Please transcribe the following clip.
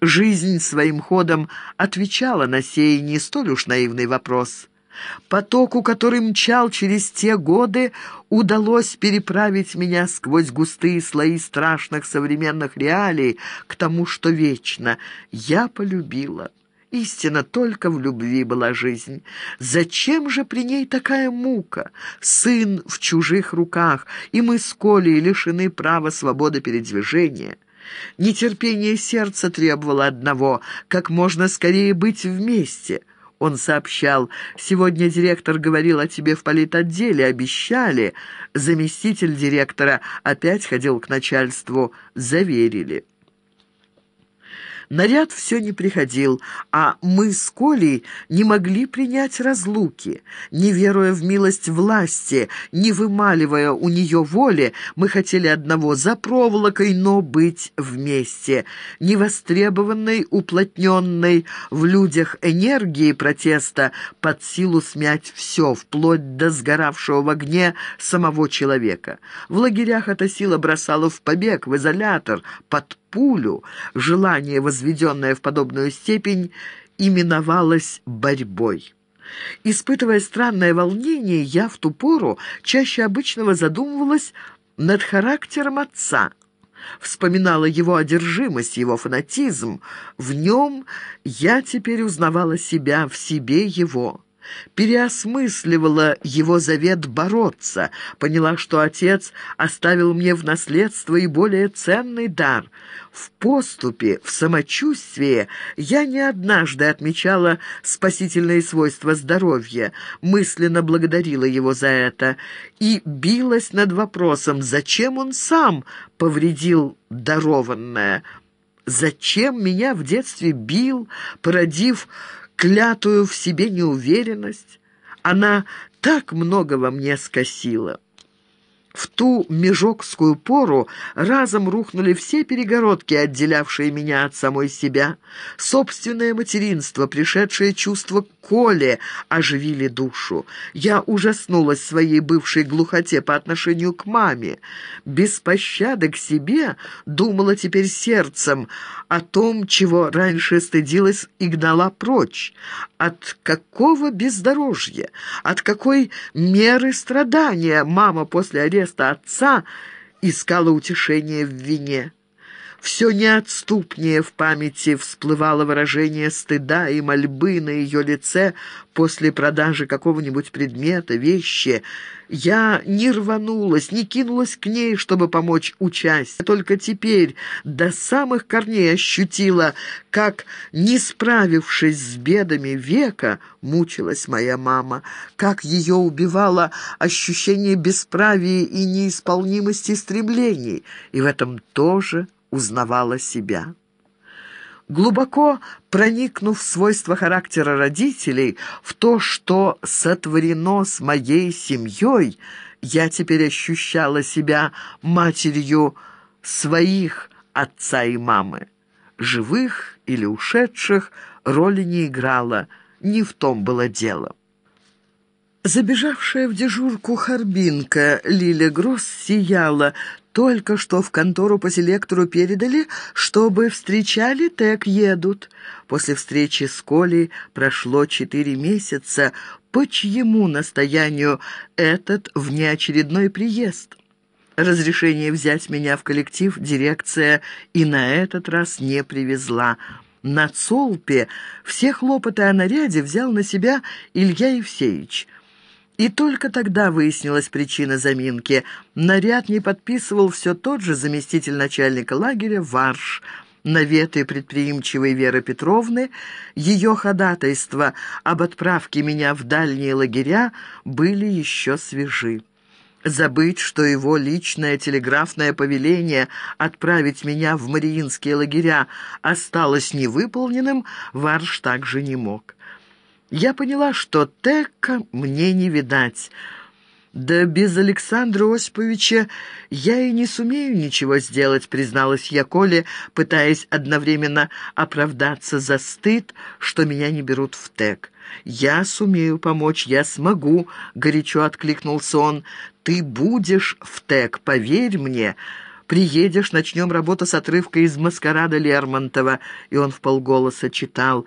Жизнь своим ходом отвечала на сей не столь уж наивный вопрос. Потоку, который мчал через те годы, удалось переправить меня сквозь густые слои страшных современных реалий к тому, что вечно. Я полюбила. Истина только в любви была жизнь. Зачем же при ней такая мука? Сын в чужих руках, и мы с Колей лишены права свободы передвижения. Нетерпение сердца требовало одного — как можно скорее быть вместе — он сообщал, «Сегодня директор говорил о тебе в политотделе, обещали». Заместитель директора опять ходил к начальству, заверили. Наряд все не приходил, а мы с Колей не могли принять разлуки. Не веруя в милость власти, не вымаливая у нее воли, мы хотели одного за проволокой, но быть вместе. Невостребованной, уплотненной в людях энергии протеста под силу смять все, вплоть до сгоравшего в огне самого человека. В лагерях эта сила бросала в побег, в изолятор, под пулю, желание, возведенное в подобную степень, именовалось борьбой. Испытывая странное волнение, я в ту пору чаще обычного задумывалась над характером отца. Вспоминала его одержимость, его фанатизм. В нем я теперь узнавала себя, в себе его переосмысливала его завет бороться, поняла, что отец оставил мне в наследство и более ценный дар. В поступе, в самочувствии я не однажды отмечала спасительные свойства здоровья, мысленно благодарила его за это и билась над вопросом, зачем он сам повредил дарованное, зачем меня в детстве бил, породив клятую в себе неуверенность. Она так много во мне скосила. В ту межокскую пору разом рухнули все перегородки, отделявшие меня от самой себя. Собственное материнство, пришедшее чувство Коле, оживили душу. Я ужаснулась своей бывшей глухоте по отношению к маме. Без пощады к себе думала теперь сердцем о том, чего раньше стыдилась и гнала прочь. От какого бездорожья, от какой меры страдания мама после ареста отца искала утешение в вине. Все неотступнее в памяти всплывало выражение стыда и мольбы на ее лице после продажи какого-нибудь предмета, вещи. Я не рванулась, не кинулась к ней, чтобы помочь участию. Только теперь до самых корней ощутила, как, не справившись с бедами века, мучилась моя мама, как ее убивало ощущение бесправия и неисполнимости стремлений, и в этом тоже узнавала себя. Глубоко проникнув в свойства характера родителей, в то, что сотворено с моей семьей, я теперь ощущала себя матерью своих отца и мамы. Живых или ушедших роли не играла, не в том было дело. Забежавшая в дежурку Харбинка Лиля Гросс сияла, только что в контору по селектору передали, чтобы встречали, так едут. После встречи с Колей прошло четыре месяца. По чьему настоянию этот внеочередной приезд? Разрешение взять меня в коллектив дирекция и на этот раз не привезла. На Цолпе все хлопоты о наряде взял на себя Илья Евсеевич – и только тогда выяснилась причина заминки. Наряд не подписывал все тот же заместитель начальника лагеря Варш. Наветы предприимчивой Веры Петровны, ее ходатайства об отправке меня в дальние лагеря были еще свежи. Забыть, что его личное телеграфное повеление отправить меня в мариинские лагеря осталось невыполненным, Варш также не мог. Я поняла, что Тека мне не видать. «Да без Александра Осиповича я и не сумею ничего сделать», призналась я Коле, пытаясь одновременно оправдаться за стыд, что меня не берут в ТЭК. «Я сумею помочь, я смогу», — горячо откликнулся он. «Ты будешь в ТЭК, поверь мне. Приедешь, начнем работу с отрывка из «Маскарада Лермонтова». И он вполголоса читал